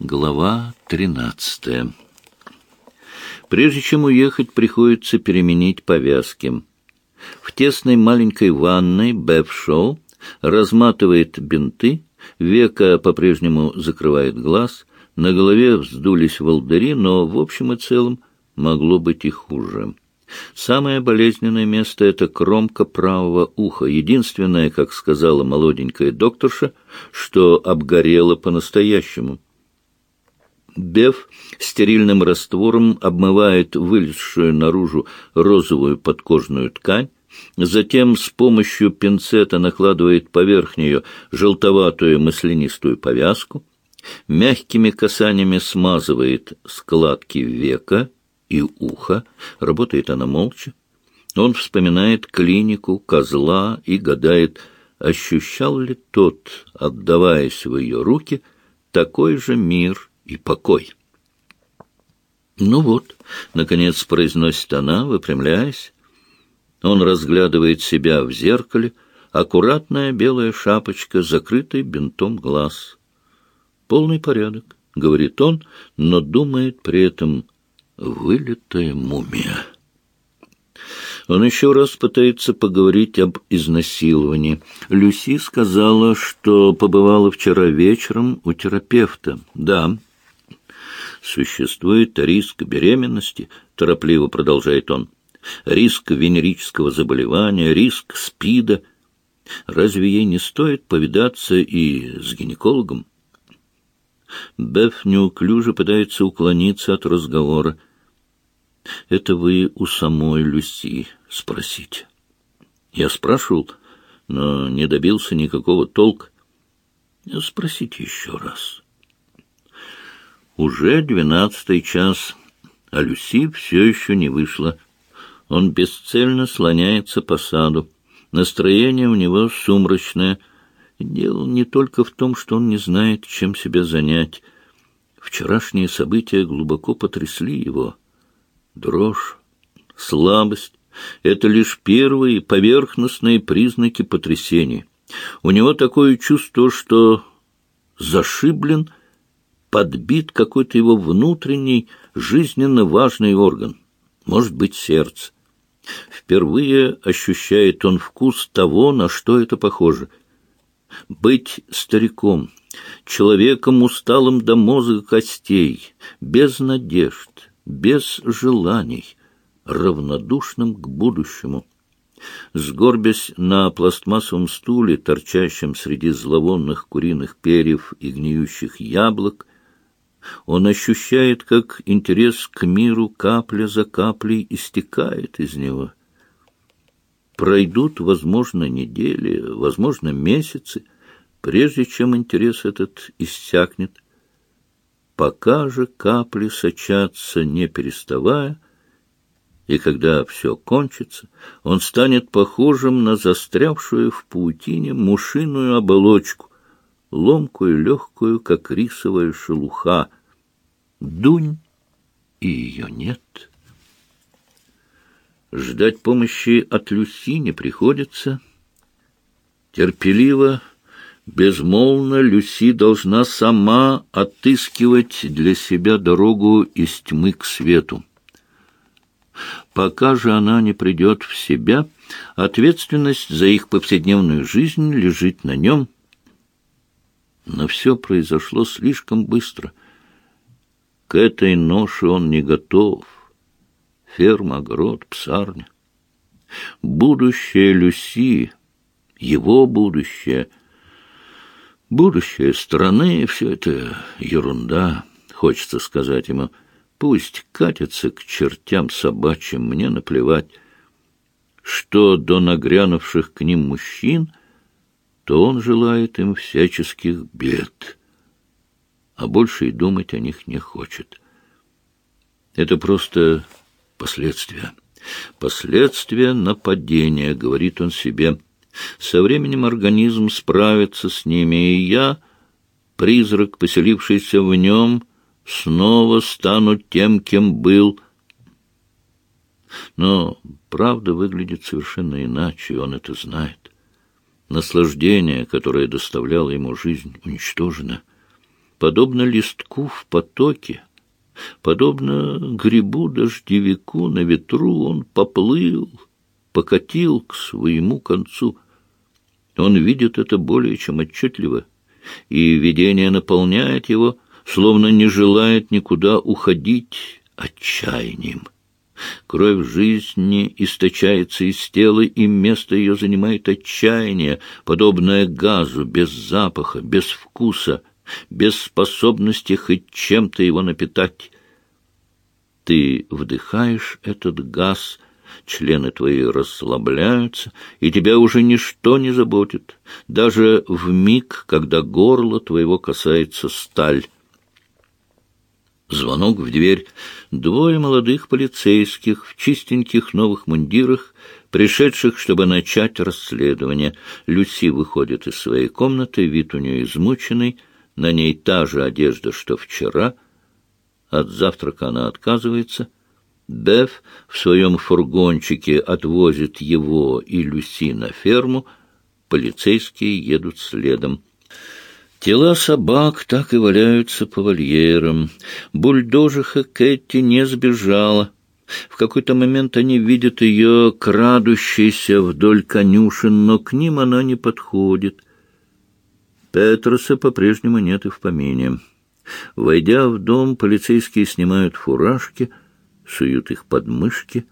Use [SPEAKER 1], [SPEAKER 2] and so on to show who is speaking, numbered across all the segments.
[SPEAKER 1] Глава тринадцатая. Прежде чем уехать, приходится переменить повязки. В тесной маленькой ванной Беф Шоу разматывает бинты, века по-прежнему закрывает глаз, на голове вздулись волдыри, но в общем и целом могло быть и хуже. Самое болезненное место — это кромка правого уха, единственное, как сказала молоденькая докторша, что обгорело по-настоящему — Беф стерильным раствором обмывает вылезшую наружу розовую подкожную ткань, затем с помощью пинцета накладывает поверх нее желтоватую маслянистую повязку, мягкими касаниями смазывает складки века и уха, работает она молча. Он вспоминает клинику, козла и гадает, ощущал ли тот, отдаваясь в ее руки, такой же мир, и покой. «Ну вот», — наконец произносит она, выпрямляясь. Он разглядывает себя в зеркале, аккуратная белая шапочка, закрытый бинтом глаз. «Полный порядок», — говорит он, но думает при этом «вылитая мумия». Он еще раз пытается поговорить об изнасиловании. Люси сказала, что побывала вчера вечером у терапевта. Да, Существует риск беременности, торопливо продолжает он, риск венерического заболевания, риск СПИДа. Разве ей не стоит повидаться и с гинекологом? Беф неуклюже пытается уклониться от разговора. «Это вы у самой Люси спросите». Я спрашивал, но не добился никакого толка. Спросите еще раз. Уже двенадцатый час, а Люси все еще не вышла. Он бесцельно слоняется по саду. Настроение у него сумрачное. Дело не только в том, что он не знает, чем себя занять. Вчерашние события глубоко потрясли его. Дрожь, слабость — это лишь первые поверхностные признаки потрясения. У него такое чувство, что зашиблен подбит какой-то его внутренний, жизненно важный орган, может быть, сердце. Впервые ощущает он вкус того, на что это похоже. Быть стариком, человеком усталым до мозга костей, без надежд, без желаний, равнодушным к будущему. Сгорбясь на пластмассовом стуле, торчащем среди зловонных куриных перьев и гниющих яблок, он ощущает, как интерес к миру капля за каплей истекает из него. Пройдут, возможно, недели, возможно, месяцы, прежде чем интерес этот иссякнет. Пока же капли сочатся, не переставая, и когда все кончится, он станет похожим на застрявшую в паутине мушиную оболочку, ломкую, легкую, как рисовая шелуха, Дунь, и ее нет. Ждать помощи от Люси не приходится. Терпеливо, безмолвно Люси должна сама отыскивать для себя дорогу из тьмы к свету. Пока же она не придет в себя, ответственность за их повседневную жизнь лежит на нем. Но все произошло слишком быстро — к этой ноше он не готов. Ферма, огород, псарня. Будущее Люси, его будущее, будущее страны — все это ерунда, хочется сказать ему. Пусть катится к чертям собачьим, мне наплевать. Что до нагрянувших к ним мужчин, то он желает им всяческих бед а больше и думать о них не хочет. Это просто последствия. Последствия нападения, говорит он себе. Со временем организм справится с ними, и я, призрак, поселившийся в нем, снова стану тем, кем был. Но правда выглядит совершенно иначе, и он это знает. Наслаждение, которое доставляло ему жизнь, уничтожено. подобно листку в потоке, подобно грибу-дождевику на ветру, он поплыл, покатил к своему концу. Он видит это более чем отчетливо, и видение наполняет его, словно не желает никуда уходить отчаянием. Кровь жизни источается из тела, и место ее занимает отчаяние, подобное газу, без запаха, без вкуса, без способности хоть чем-то его напитать. Ты вдыхаешь этот газ, члены твои расслабляются, и тебя уже ничто не заботит, даже в миг, когда горло твоего касается сталь. Звонок в дверь. Двое молодых полицейских в чистеньких новых мундирах, пришедших, чтобы начать расследование. Люси выходит из своей комнаты, вид у нее измученный, на ней та же одежда, что вчера. От завтрака она отказывается. Беф в своем фургончике отвозит его и Люси на ферму. Полицейские едут следом. Тела собак так и валяются по вольерам. Бульдожиха Кэти не сбежала. В какой-то момент они видят ее крадущейся вдоль конюшен, но к ним она не подходит. Петроса по-прежнему нет и в помине. Войдя в дом, полицейские снимают фуражки, суют их под мышки.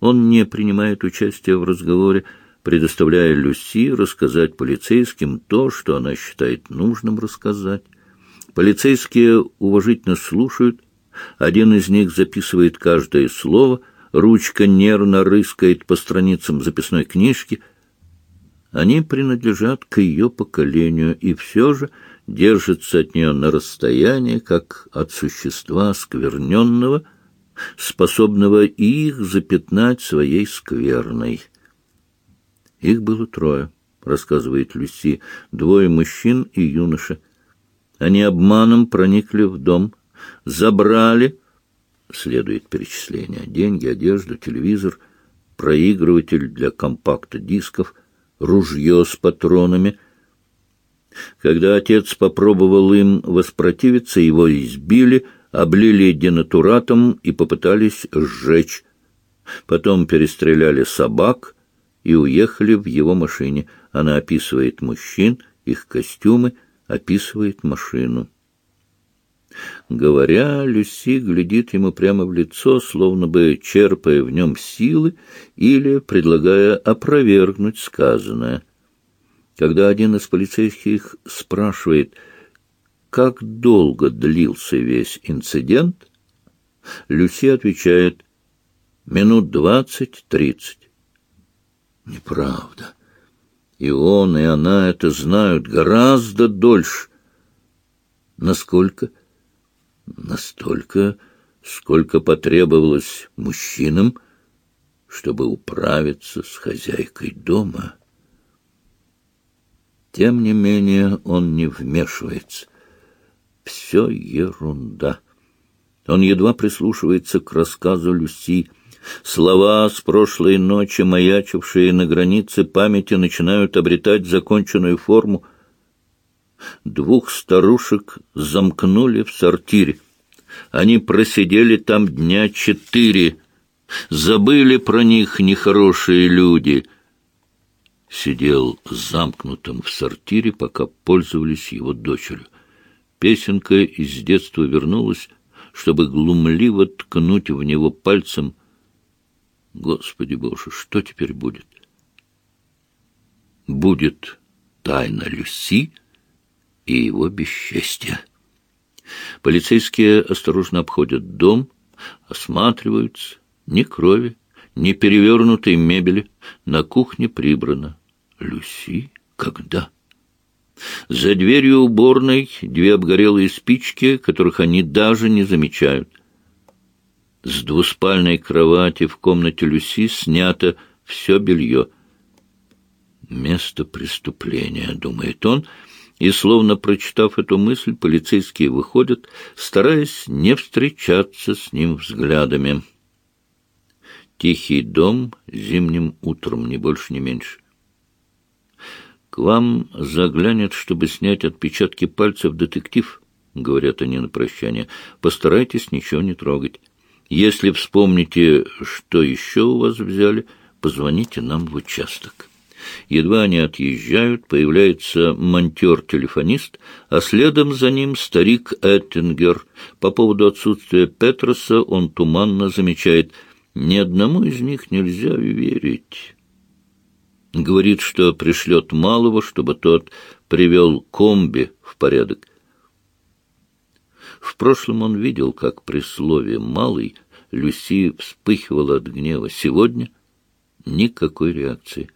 [SPEAKER 1] Он не принимает участия в разговоре, предоставляя Люси рассказать полицейским то, что она считает нужным рассказать. Полицейские уважительно слушают, один из них записывает каждое слово, ручка нервно рыскает по страницам записной книжки. Они принадлежат к ее поколению и все же держатся от нее на расстоянии, как от существа скверненного, способного их запятнать своей скверной. Их было трое, рассказывает Люси, двое мужчин и юноша. Они обманом проникли в дом, забрали, следует перечисление, деньги, одежду, телевизор, проигрыватель для компакт-дисков, ружье с патронами. Когда отец попробовал им воспротивиться, его избили, облили денатуратом и попытались сжечь. Потом перестреляли собак, и уехали в его машине. Она описывает мужчин, их костюмы, описывает машину. Говоря, Люси глядит ему прямо в лицо, словно бы черпая в нем силы или предлагая опровергнуть сказанное. Когда один из полицейских спрашивает, как долго длился весь инцидент, Люси отвечает «минут двадцать-тридцать». Неправда. И он, и она это знают гораздо дольше. Насколько? Настолько, сколько потребовалось мужчинам, чтобы управиться с хозяйкой дома. Тем не менее он не вмешивается. Все ерунда. Он едва прислушивается к рассказу Люси, Слова с прошлой ночи, маячившие на границе памяти, начинают обретать законченную форму. Двух старушек замкнули в сортире. Они просидели там дня четыре. Забыли про них нехорошие люди. Сидел замкнутым в сортире, пока пользовались его дочерью. Песенка из детства вернулась, чтобы глумливо ткнуть в него пальцем — Господи Боже, что теперь будет? Будет тайна Люси и его бесчестье. Полицейские осторожно обходят дом, осматриваются. Ни крови, ни перевернутой мебели. На кухне прибрано. Люси? Когда? За дверью уборной две обгорелые спички, которых они даже не замечают — с двуспальной кровати в комнате Люси снято все белье. «Место преступления», — думает он, и, словно прочитав эту мысль, полицейские выходят, стараясь не встречаться с ним взглядами. Тихий дом зимним утром, ни больше, ни меньше. К вам заглянет, чтобы снять отпечатки пальцев детектив, — говорят они на прощание, — постарайтесь ничего не трогать. Если вспомните, что еще у вас взяли, позвоните нам в участок. Едва они отъезжают, появляется монтер-телефонист, а следом за ним старик Эттингер. По поводу отсутствия Петроса он туманно замечает, ни одному из них нельзя верить. Говорит, что пришлет малого, чтобы тот привел комби в порядок. В прошлом он видел, как при слове «малый» Люси вспыхивала от гнева. Сегодня никакой реакции.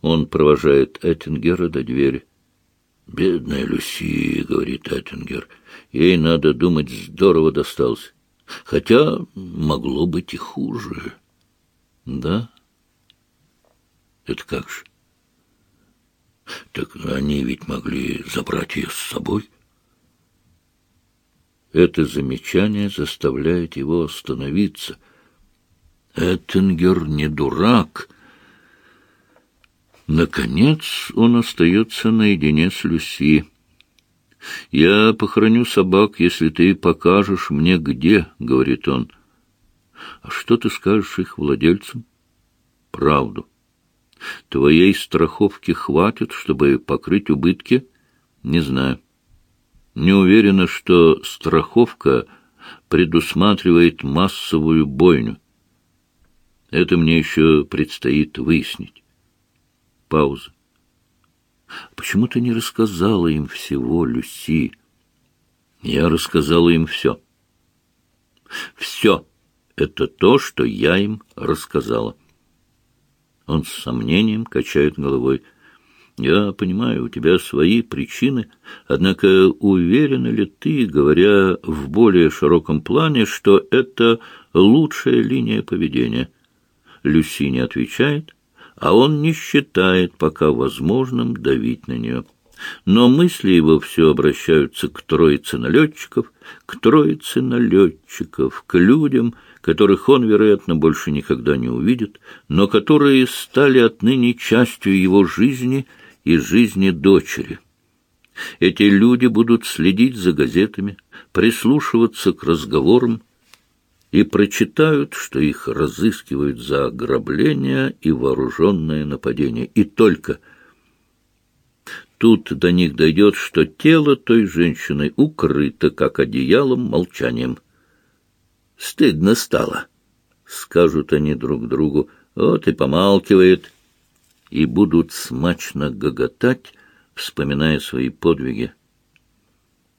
[SPEAKER 1] Он провожает Эттингера до двери. «Бедная Люси», — говорит Эттингер, — «ей, надо думать, здорово достался. Хотя могло быть и хуже». «Да? Это как же?» «Так они ведь могли забрать ее с собой». Это замечание заставляет его остановиться. Эттингер не дурак. Наконец он остается наедине с Люси. «Я похороню собак, если ты покажешь мне, где», — говорит он. «А что ты скажешь их владельцам?» «Правду. Твоей страховки хватит, чтобы покрыть убытки?» «Не знаю. Не уверена, что страховка предусматривает массовую бойню. Это мне еще предстоит выяснить». Пауза. «Почему ты не рассказала им всего, Люси?» «Я рассказала им все». «Все — это то, что я им рассказала». Он с сомнением качает головой. «Я понимаю, у тебя свои причины, однако уверена ли ты, говоря в более широком плане, что это лучшая линия поведения?» Люси не отвечает, а он не считает пока возможным давить на нее. Но мысли его все обращаются к троице налетчиков, к троице налетчиков, к людям, которых он, вероятно, больше никогда не увидит, но которые стали отныне частью его жизни и жизни дочери. Эти люди будут следить за газетами, прислушиваться к разговорам, и прочитают, что их разыскивают за ограбление и вооруженное нападение. И только тут до них дойдет, что тело той женщины укрыто, как одеялом, молчанием. «Стыдно стало», — скажут они друг другу, — «вот и помалкивает», и будут смачно гоготать, вспоминая свои подвиги.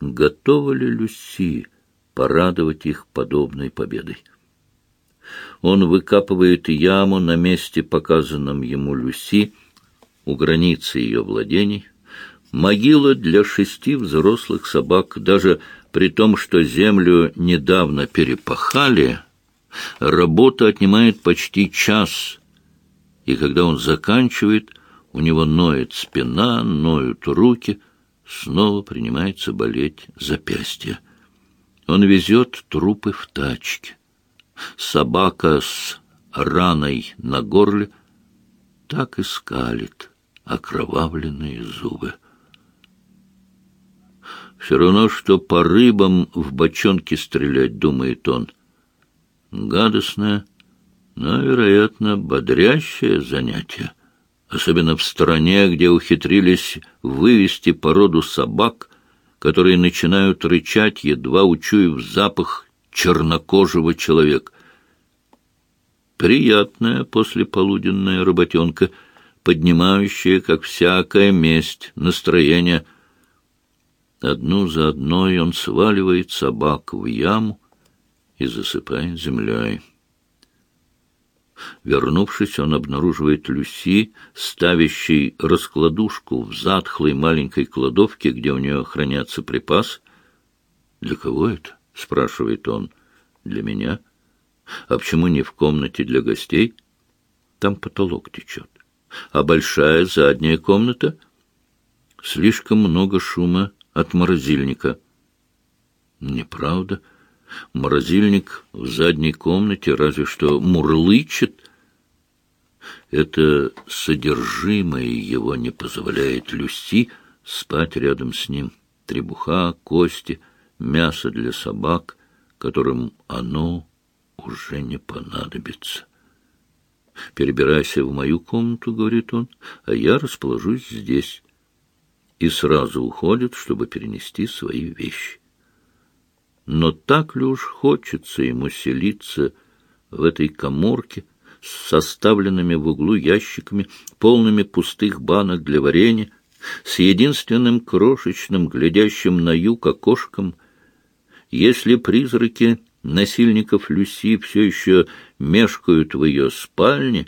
[SPEAKER 1] Готова ли Люси порадовать их подобной победой. Он выкапывает яму на месте, показанном ему Люси, у границы ее владений, могила для шести взрослых собак, даже при том, что землю недавно перепахали, работа отнимает почти час, и когда он заканчивает, у него ноет спина, ноют руки, снова принимается болеть запястье. Он везет трупы в тачке. Собака с раной на горле так и скалит окровавленные зубы. Все равно, что по рыбам в бочонке стрелять, думает он. Гадостное, но, вероятно, бодрящее занятие, особенно в стране, где ухитрились вывести породу собак, которые начинают рычать, едва учуяв запах чернокожего человека. Приятная послеполуденная работенка, поднимающая, как всякая месть, настроение. Одну за одной он сваливает собак в яму и засыпает землей. Вернувшись, он обнаруживает Люси, ставящей раскладушку в затхлой маленькой кладовке, где у нее хранятся припасы. «Для кого это?» — спрашивает он. «Для меня. А почему не в комнате для гостей? Там потолок течет. А большая задняя комната? Слишком много шума от морозильника». «Неправда». Морозильник в задней комнате разве что мурлычет. Это содержимое его не позволяет Люси спать рядом с ним. требуха, кости, мясо для собак, которым оно уже не понадобится. «Перебирайся в мою комнату», — говорит он, — «а я расположусь здесь». И сразу уходит, чтобы перенести свои вещи. Но так ли уж хочется ему селиться в этой коморке с составленными в углу ящиками, полными пустых банок для варенья, с единственным крошечным, глядящим на юг окошком, если призраки насильников Люси все еще мешкают в ее спальне,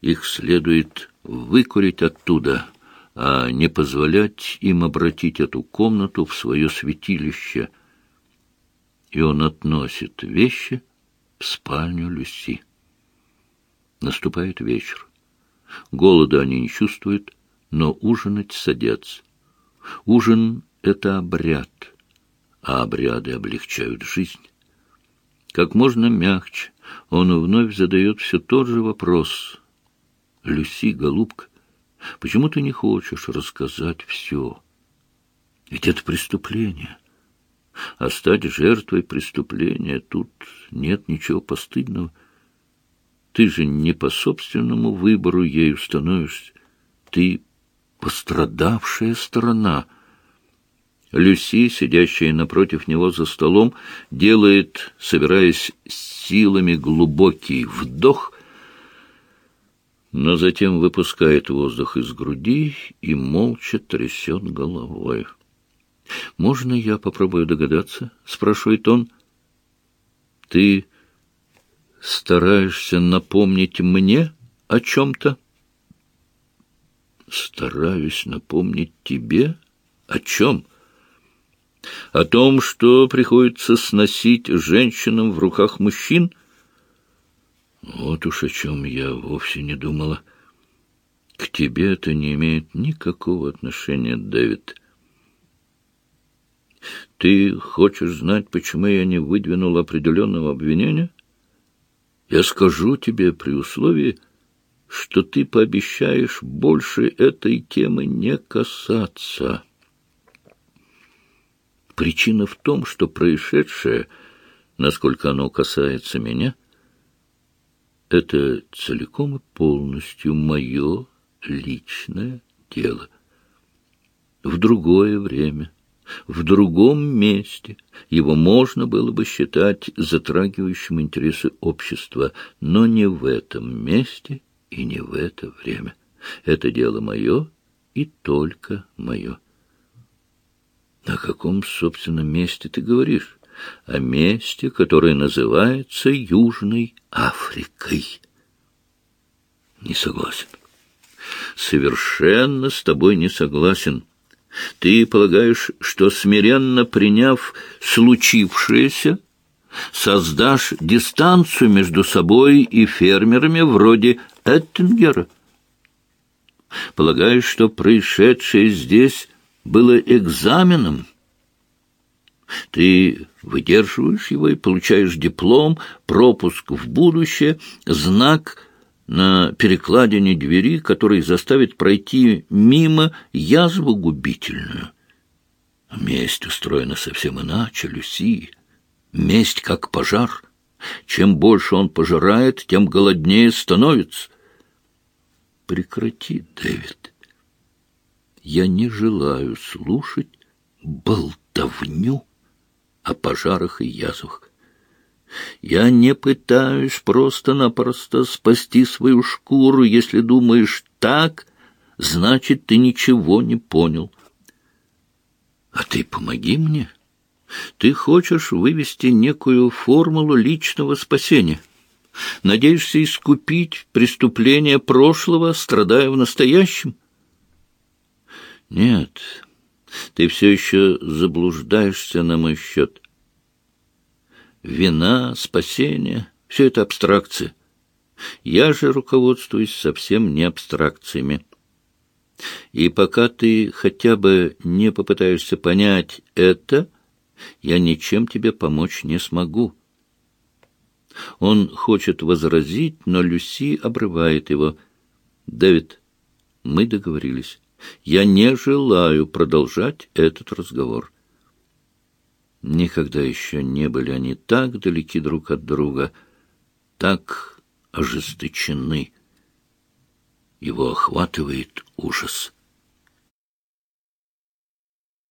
[SPEAKER 1] их следует выкурить оттуда, а не позволять им обратить эту комнату в свое святилище. И он относит вещи в спальню Люси. Наступает вечер. Голода они не чувствуют, но ужинать садятся. Ужин — это обряд, а обряды облегчают жизнь. Как можно мягче он вновь задает все тот же вопрос. «Люси, голубка, почему ты не хочешь рассказать все? Ведь это преступление. А стать жертвой преступления тут нет ничего постыдного. Ты же не по собственному выбору ею становишься. Ты пострадавшая сторона. Люси, сидящая напротив него за столом, делает, собираясь силами, глубокий вдох, но затем выпускает воздух из груди и молча трясет головой. «Можно я попробую догадаться?» — спрашивает он. «Ты стараешься напомнить мне о чем-то?» стараюсь напомнить тебе о чем? О том, что приходится сносить женщинам в руках мужчин? Вот уж о чем я вовсе не думала. К тебе это не имеет никакого отношения, Дэвид. Ты хочешь знать, почему я не выдвинул определенного обвинения? Я скажу тебе при условии, что ты пообещаешь больше этой темы не касаться. Причина в том, что происшедшее, насколько оно касается меня, это целиком и полностью мое личное дело. В другое время, в другом месте его можно было бы считать затрагивающим интересы общества, но не в этом месте и не в это время. Это дело мое и только мое. О каком, собственно, месте ты говоришь? О месте, которое называется Южной Африкой. Не согласен. Совершенно с тобой не согласен. Ты полагаешь, что, смиренно приняв случившееся, создашь дистанцию между собой и фермерами вроде Эттингера? Полагаешь, что происшедшее здесь было экзаменом? Ты выдерживаешь его и получаешь диплом, пропуск в будущее, знак на перекладине двери, который заставит пройти мимо язву губительную. Месть устроена совсем иначе, Люси. Месть как пожар. Чем больше он пожирает, тем голоднее становится. Прекрати, Дэвид. Я не желаю слушать болтовню о пожарах и язвах. Я не пытаюсь просто-напросто спасти свою шкуру. Если думаешь так, значит, ты ничего не понял. А ты помоги мне. — ты хочешь вывести некую формулу личного спасения. Надеешься искупить преступления прошлого, страдая в настоящем? Нет, ты все еще заблуждаешься на мой счет. Вина, спасение — все это абстракции. Я же руководствуюсь совсем не абстракциями. И пока ты хотя бы не попытаешься понять это — я ничем тебе помочь не смогу. Он хочет возразить, но Люси обрывает его. «Дэвид, мы договорились. Я не желаю продолжать этот разговор. Никогда еще не были они так далеки друг от друга, так ожесточены. Его охватывает ужас.